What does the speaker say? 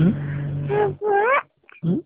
嗯。好的。嗯